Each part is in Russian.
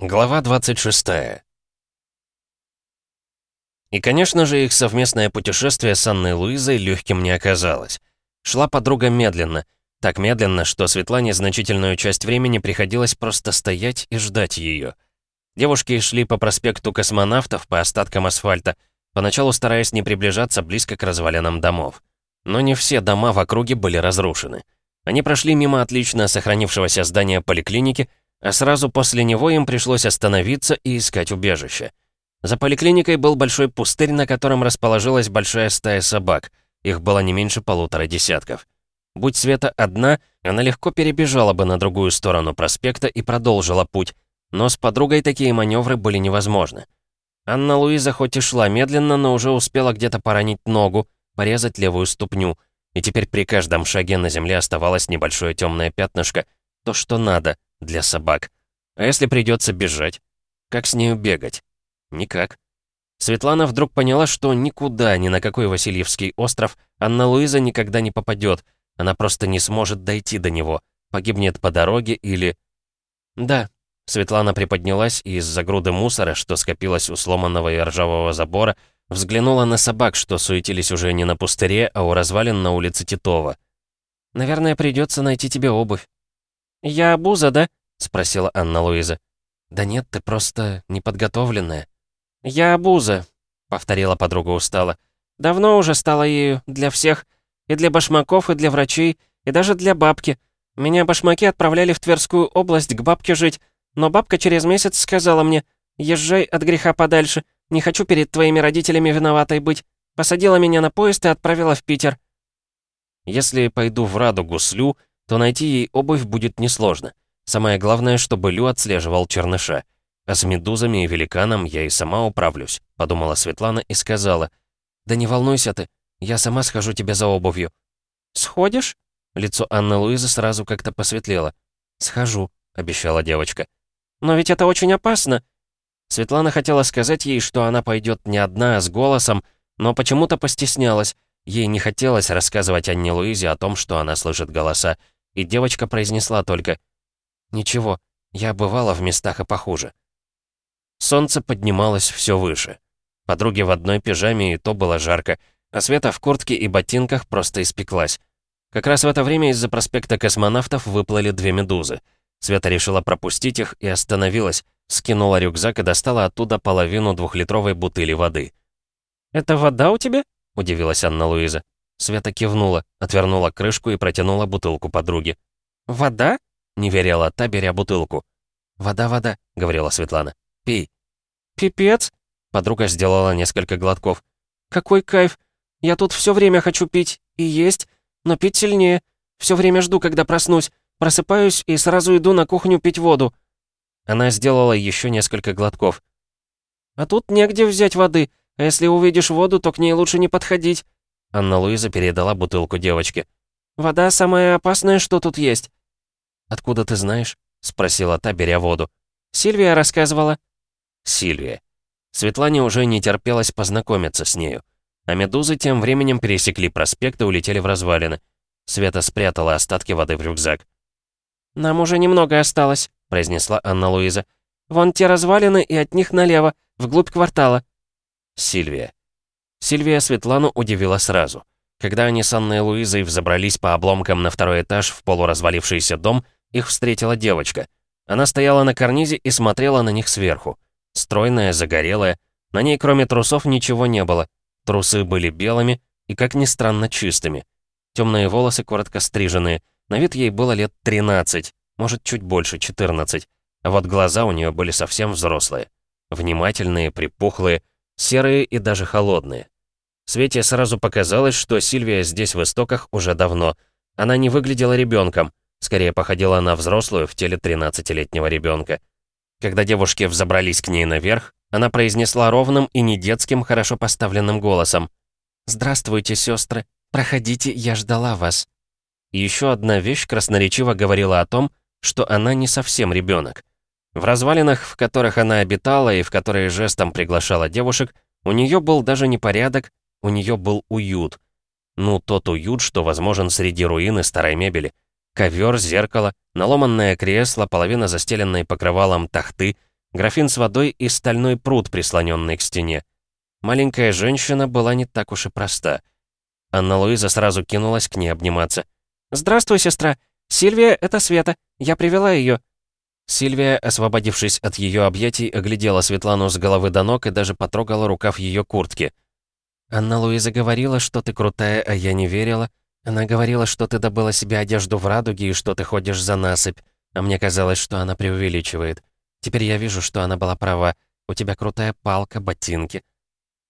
Глава 26 И, конечно же, их совместное путешествие с Анной Луизой легким не оказалось. Шла подруга медленно, так медленно, что Светлане значительную часть времени приходилось просто стоять и ждать ее. Девушки шли по проспекту космонавтов по остаткам асфальта, поначалу стараясь не приближаться близко к развалинам домов. Но не все дома в округе были разрушены. Они прошли мимо отлично сохранившегося здания поликлиники, а сразу после него им пришлось остановиться и искать убежище. За поликлиникой был большой пустырь, на котором расположилась большая стая собак. Их было не меньше полутора десятков. Будь Света одна, она легко перебежала бы на другую сторону проспекта и продолжила путь, но с подругой такие маневры были невозможны. Анна Луиза хоть и шла медленно, но уже успела где-то поранить ногу, порезать левую ступню, и теперь при каждом шаге на земле оставалось небольшое темное пятнышко, то, что надо — для собак. А если придется бежать? Как с нею бегать? Никак. Светлана вдруг поняла, что никуда, ни на какой Васильевский остров Анна-Луиза никогда не попадет. Она просто не сможет дойти до него. Погибнет по дороге или... Да. Светлана приподнялась и из-за груды мусора, что скопилось у сломанного и ржавого забора, взглянула на собак, что суетились уже не на пустыре, а у развалин на улице Титова. «Наверное, придется найти тебе обувь». «Я обуза, да?» — спросила Анна-Луиза. «Да нет, ты просто неподготовленная». «Я обуза», — повторила подруга устало. «Давно уже стала ею для всех. И для башмаков, и для врачей, и даже для бабки. Меня башмаки отправляли в Тверскую область к бабке жить, но бабка через месяц сказала мне, «Езжай от греха подальше, не хочу перед твоими родителями виноватой быть». Посадила меня на поезд и отправила в Питер. «Если пойду в Радугу слю, то найти ей обувь будет несложно. Самое главное, чтобы Лю отслеживал черныша. А с медузами и великаном я и сама управлюсь», — подумала Светлана и сказала. «Да не волнуйся ты, я сама схожу тебе за обувью». «Сходишь?» Лицо Анны Луизы сразу как-то посветлело. «Схожу», — обещала девочка. «Но ведь это очень опасно». Светлана хотела сказать ей, что она пойдет не одна, а с голосом, но почему-то постеснялась. Ей не хотелось рассказывать Анне Луизе о том, что она слышит голоса, и девочка произнесла только «Ничего, я бывала в местах и похуже». Солнце поднималось все выше. Подруге в одной пижаме и то было жарко, а Света в куртке и ботинках просто испеклась. Как раз в это время из-за проспекта космонавтов выплыли две медузы. Света решила пропустить их и остановилась, скинула рюкзак и достала оттуда половину двухлитровой бутыли воды. «Это вода у тебя?» — удивилась Анна-Луиза. Света кивнула, отвернула крышку и протянула бутылку подруге. «Вода?» — не верила та, беря бутылку. «Вода, вода», — говорила Светлана. «Пей». «Пипец!» — подруга сделала несколько глотков. «Какой кайф! Я тут все время хочу пить и есть, но пить сильнее. Все время жду, когда проснусь. Просыпаюсь и сразу иду на кухню пить воду». Она сделала еще несколько глотков. «А тут негде взять воды, а если увидишь воду, то к ней лучше не подходить. Анна-Луиза передала бутылку девочке. «Вода самое опасное, что тут есть». «Откуда ты знаешь?» — спросила та, беря воду. «Сильвия рассказывала». Сильвия. Светлане уже не терпелось познакомиться с нею. А медузы тем временем пересекли проспект и улетели в развалины. Света спрятала остатки воды в рюкзак. «Нам уже немного осталось», — произнесла Анна-Луиза. «Вон те развалины, и от них налево, вглубь квартала». Сильвия. Сильвия Светлану удивила сразу. Когда они с Анной Луизой взобрались по обломкам на второй этаж в полуразвалившийся дом, их встретила девочка. Она стояла на карнизе и смотрела на них сверху. Стройная, загорелая. На ней кроме трусов ничего не было. Трусы были белыми и, как ни странно, чистыми. Темные волосы коротко стриженные. На вид ей было лет 13, может, чуть больше, 14. А вот глаза у нее были совсем взрослые. Внимательные, припухлые, серые и даже холодные. Свете сразу показалось, что Сильвия здесь в истоках уже давно. Она не выглядела ребенком, скорее походила на взрослую в теле 13-летнего ребенка. Когда девушки взобрались к ней наверх, она произнесла ровным и не детским, хорошо поставленным голосом. «Здравствуйте, сестры. Проходите, я ждала вас». Еще одна вещь красноречиво говорила о том, что она не совсем ребенок. В развалинах, в которых она обитала и в которые жестом приглашала девушек, у нее был даже не порядок, у нее был уют. Ну, тот уют, что возможен среди руины старой мебели. Ковер, зеркало, наломанное кресло, половина застеленной покрывалом тахты, графин с водой и стальной пруд, прислоненный к стене. Маленькая женщина была не так уж и проста. Анна-Луиза сразу кинулась к ней обниматься. «Здравствуй, сестра! Сильвия — это Света. Я привела ее. Сильвия, освободившись от ее объятий, оглядела Светлану с головы до ног и даже потрогала рукав ее куртки. «Анна-Луиза говорила, что ты крутая, а я не верила. Она говорила, что ты добыла себе одежду в радуге и что ты ходишь за насыпь. А мне казалось, что она преувеличивает. Теперь я вижу, что она была права. У тебя крутая палка, ботинки».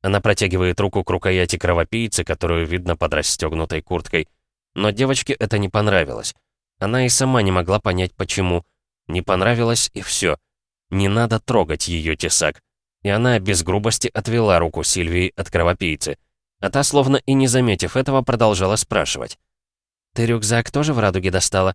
Она протягивает руку к рукояти кровопийцы, которую видно под расстегнутой курткой. Но девочке это не понравилось. Она и сама не могла понять, почему. Не понравилось, и все. Не надо трогать ее тесак. И она без грубости отвела руку Сильвии от кровопийцы. А та, словно и не заметив этого, продолжала спрашивать. «Ты рюкзак тоже в радуге достала?»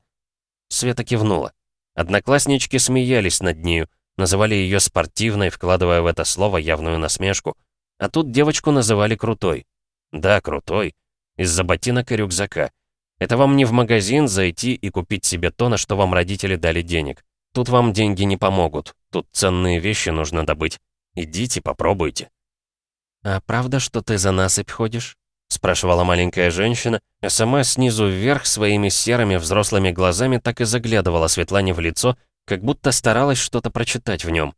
Света кивнула. Однокласснички смеялись над нею, называли ее спортивной, вкладывая в это слово явную насмешку. А тут девочку называли крутой. Да, крутой. Из-за ботинок и рюкзака. Это вам не в магазин зайти и купить себе то, на что вам родители дали денег. Тут вам деньги не помогут. Тут ценные вещи нужно добыть. Идите, попробуйте. «А правда, что ты за насыпь ходишь?» спрашивала маленькая женщина, а сама снизу вверх своими серыми взрослыми глазами так и заглядывала Светлане в лицо, как будто старалась что-то прочитать в нем.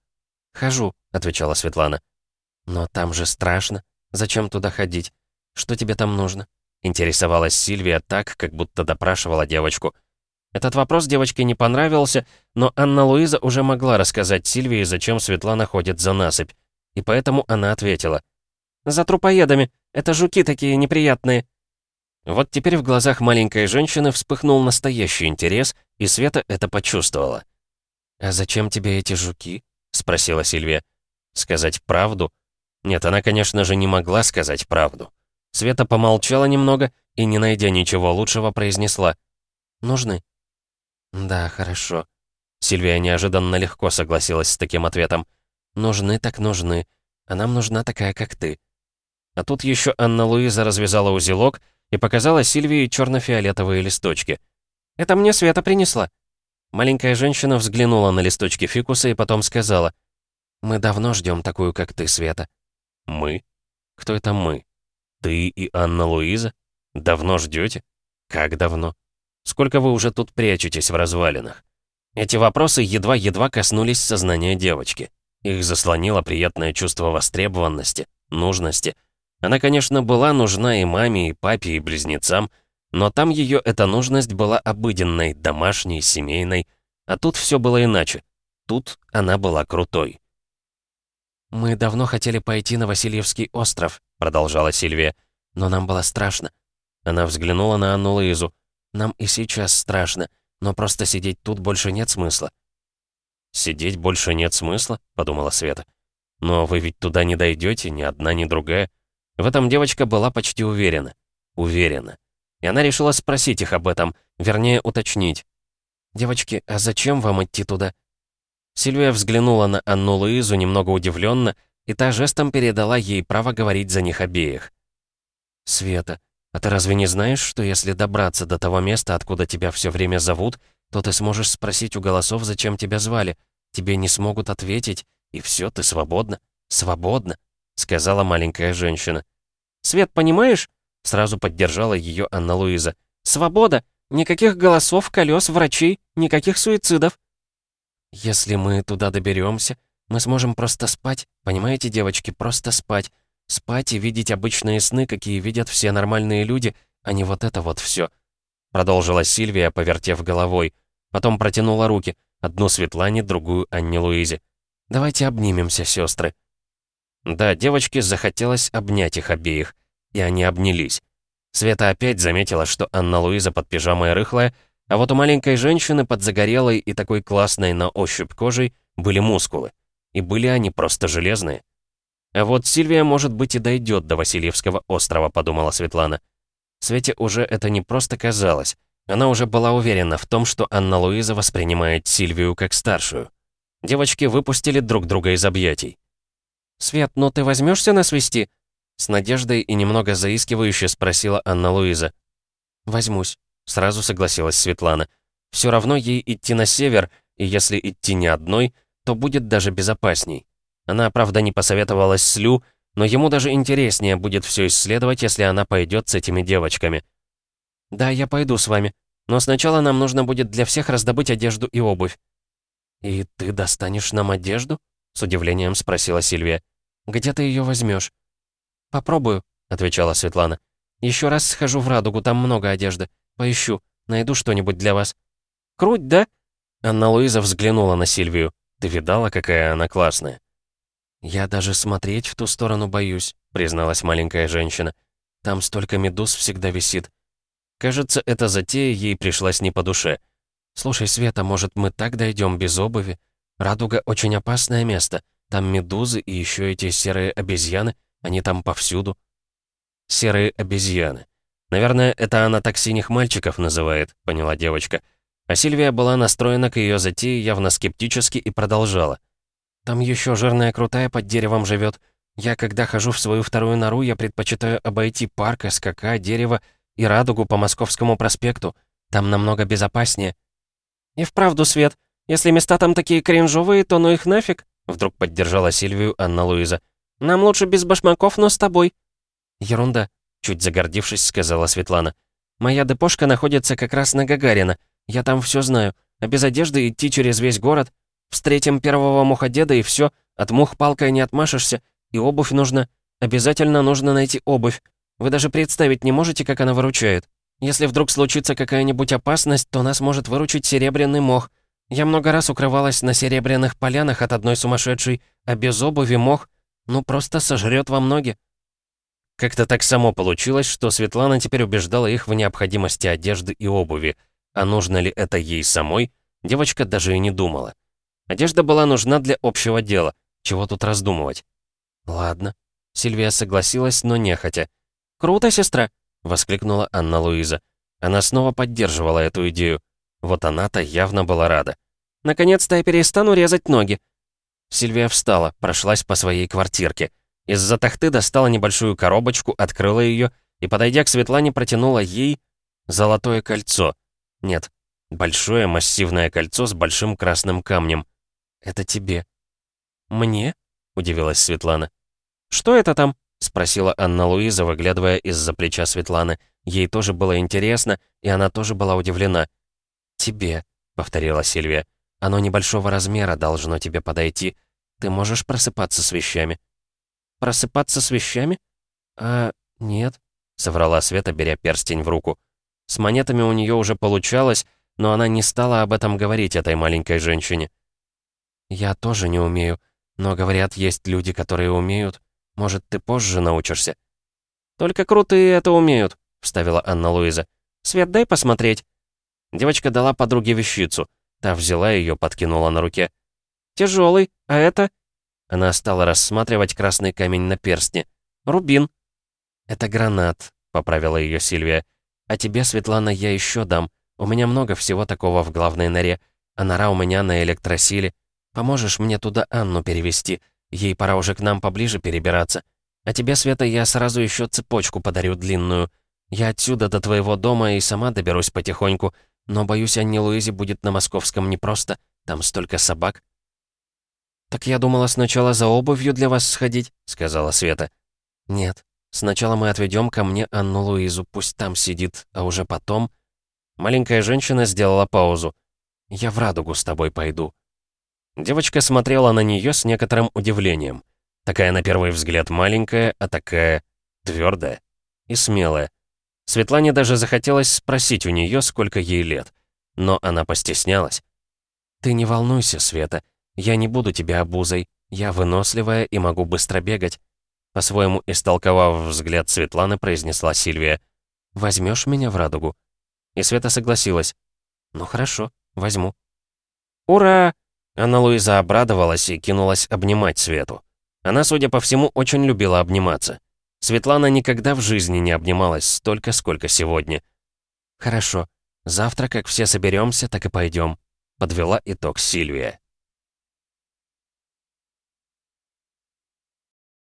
«Хожу», — отвечала Светлана. «Но там же страшно. Зачем туда ходить? Что тебе там нужно?» Интересовалась Сильвия так, как будто допрашивала девочку. Этот вопрос девочке не понравился, но Анна-Луиза уже могла рассказать Сильвии, зачем Светлана ходит за насыпь. И поэтому она ответила. «За трупоедами. Это жуки такие неприятные». Вот теперь в глазах маленькой женщины вспыхнул настоящий интерес, и Света это почувствовала. «А зачем тебе эти жуки?» — спросила Сильвия. «Сказать правду?» Нет, она, конечно же, не могла сказать правду. Света помолчала немного и, не найдя ничего лучшего, произнесла. «Нужны?» «Да, хорошо». Сильвия неожиданно легко согласилась с таким ответом. «Нужны так нужны. А нам нужна такая, как ты». А тут еще Анна-Луиза развязала узелок и показала Сильвии черно-фиолетовые листочки. «Это мне Света принесла». Маленькая женщина взглянула на листочки фикуса и потом сказала. «Мы давно ждем такую, как ты, Света». «Мы? Кто это мы?» «Ты и Анна-Луиза? Давно ждете? Как давно? Сколько вы уже тут прячетесь в развалинах?» Эти вопросы едва-едва коснулись сознания девочки. Их заслонило приятное чувство востребованности, нужности. Она, конечно, была нужна и маме, и папе, и близнецам, но там ее эта нужность была обыденной, домашней, семейной. А тут все было иначе. Тут она была крутой. «Мы давно хотели пойти на Васильевский остров», — продолжала Сильвия. «Но нам было страшно». Она взглянула на Анну Луизу. «Нам и сейчас страшно, но просто сидеть тут больше нет смысла». «Сидеть больше нет смысла?» — подумала Света. «Но вы ведь туда не дойдете, ни одна, ни другая». В этом девочка была почти уверена. Уверена. И она решила спросить их об этом, вернее, уточнить. «Девочки, а зачем вам идти туда?» Сильвия взглянула на Анну Луизу немного удивленно, и та жестом передала ей право говорить за них обеих. «Света, а ты разве не знаешь, что если добраться до того места, откуда тебя все время зовут, то ты сможешь спросить у голосов, зачем тебя звали? Тебе не смогут ответить, и все, ты свободна. Свободна», — сказала маленькая женщина. «Свет, понимаешь?» — сразу поддержала ее Анна Луиза. «Свобода! Никаких голосов, колес, врачей, никаких суицидов!» «Если мы туда доберемся, мы сможем просто спать, понимаете, девочки, просто спать. Спать и видеть обычные сны, какие видят все нормальные люди, а не вот это вот все. Продолжила Сильвия, повертев головой. Потом протянула руки, одну Светлане, другую Анне Луизе. «Давайте обнимемся, сестры. Да, девочке захотелось обнять их обеих, и они обнялись. Света опять заметила, что Анна Луиза под пижамой рыхлая, а вот у маленькой женщины под загорелой и такой классной на ощупь кожей были мускулы. И были они просто железные. А вот Сильвия, может быть, и дойдет до Васильевского острова, подумала Светлана. Свете уже это не просто казалось. Она уже была уверена в том, что Анна-Луиза воспринимает Сильвию как старшую. Девочки выпустили друг друга из объятий. «Свет, ну ты возьмешься нас вести?» С надеждой и немного заискивающе спросила Анна-Луиза. «Возьмусь», Сразу согласилась Светлана. Все равно ей идти на север, и если идти не одной, то будет даже безопасней. Она, правда, не посоветовалась с Лю, но ему даже интереснее будет все исследовать, если она пойдет с этими девочками. «Да, я пойду с вами, но сначала нам нужно будет для всех раздобыть одежду и обувь». «И ты достанешь нам одежду?» — с удивлением спросила Сильвия. «Где ты ее возьмешь? «Попробую», — отвечала Светлана. Еще раз схожу в Радугу, там много одежды. Поищу, найду что-нибудь для вас». «Круть, да?» Анна-Луиза взглянула на Сильвию. «Ты видала, какая она классная?» «Я даже смотреть в ту сторону боюсь», — призналась маленькая женщина. «Там столько медуз всегда висит». Кажется, эта затея ей пришлась не по душе. «Слушай, Света, может, мы так дойдем без обуви? Радуга очень опасное место. Там медузы и еще эти серые обезьяны, они там повсюду». «Серые обезьяны. Наверное, это она так синих мальчиков называет», — поняла девочка. А Сильвия была настроена к ее затее явно скептически и продолжала. Там еще жирная крутая под деревом живет. Я, когда хожу в свою вторую нору, я предпочитаю обойти парк, скака, дерево и радугу по Московскому проспекту. Там намного безопаснее». «И вправду, Свет, если места там такие кринжовые, то ну их нафиг», вдруг поддержала Сильвию Анна-Луиза. «Нам лучше без башмаков, но с тобой». «Ерунда», чуть загордившись, сказала Светлана. «Моя депошка находится как раз на Гагарина. Я там все знаю. А без одежды идти через весь город Встретим первого муходеда и все. От мух палкой не отмашешься. И обувь нужна. Обязательно нужно найти обувь. Вы даже представить не можете, как она выручает. Если вдруг случится какая-нибудь опасность, то нас может выручить серебряный мох. Я много раз укрывалась на серебряных полянах от одной сумасшедшей, а без обуви мох, ну, просто сожрет во ноги. Как-то так само получилось, что Светлана теперь убеждала их в необходимости одежды и обуви. А нужно ли это ей самой, девочка даже и не думала. Одежда была нужна для общего дела. Чего тут раздумывать? Ладно. Сильвия согласилась, но нехотя. «Круто, сестра!» — воскликнула Анна-Луиза. Она снова поддерживала эту идею. Вот она-то явно была рада. «Наконец-то я перестану резать ноги!» Сильвия встала, прошлась по своей квартирке. Из-за тахты достала небольшую коробочку, открыла ее и, подойдя к Светлане, протянула ей золотое кольцо. Нет, большое массивное кольцо с большим красным камнем. «Это тебе». «Мне?» — удивилась Светлана. «Что это там?» — спросила Анна-Луиза, выглядывая из-за плеча Светланы. Ей тоже было интересно, и она тоже была удивлена. «Тебе», — повторила Сильвия. «Оно небольшого размера должно тебе подойти. Ты можешь просыпаться с вещами». «Просыпаться с вещами?» «А, нет», — соврала Света, беря перстень в руку. С монетами у нее уже получалось, но она не стала об этом говорить этой маленькой женщине. «Я тоже не умею, но, говорят, есть люди, которые умеют. Может, ты позже научишься?» «Только крутые это умеют», — вставила Анна-Луиза. «Свет, дай посмотреть». Девочка дала подруге вещицу. Та взяла ее, подкинула на руке. «Тяжелый, а это?» Она стала рассматривать красный камень на перстне. «Рубин». «Это гранат», — поправила ее Сильвия. «А тебе, Светлана, я еще дам. У меня много всего такого в главной норе. А нора у меня на электросиле. Поможешь мне туда Анну перевести? Ей пора уже к нам поближе перебираться. А тебе, Света, я сразу еще цепочку подарю длинную. Я отсюда до твоего дома и сама доберусь потихоньку, но, боюсь, Анне Луизе будет на московском непросто. Там столько собак». «Так я думала сначала за обувью для вас сходить», — сказала Света. «Нет, сначала мы отведем ко мне Анну Луизу, пусть там сидит, а уже потом...» Маленькая женщина сделала паузу. «Я в радугу с тобой пойду». Девочка смотрела на нее с некоторым удивлением. Такая на первый взгляд маленькая, а такая твердая и смелая. Светлане даже захотелось спросить у нее, сколько ей лет. Но она постеснялась. «Ты не волнуйся, Света. Я не буду тебя обузой. Я выносливая и могу быстро бегать». По-своему истолковав взгляд Светланы, произнесла Сильвия. «Возьмешь меня в радугу?» И Света согласилась. «Ну хорошо, возьму». «Ура!» Анна Луиза обрадовалась и кинулась обнимать Свету. Она, судя по всему, очень любила обниматься. Светлана никогда в жизни не обнималась столько, сколько сегодня. «Хорошо. Завтра, как все соберемся, так и пойдем», — подвела итог Сильвия.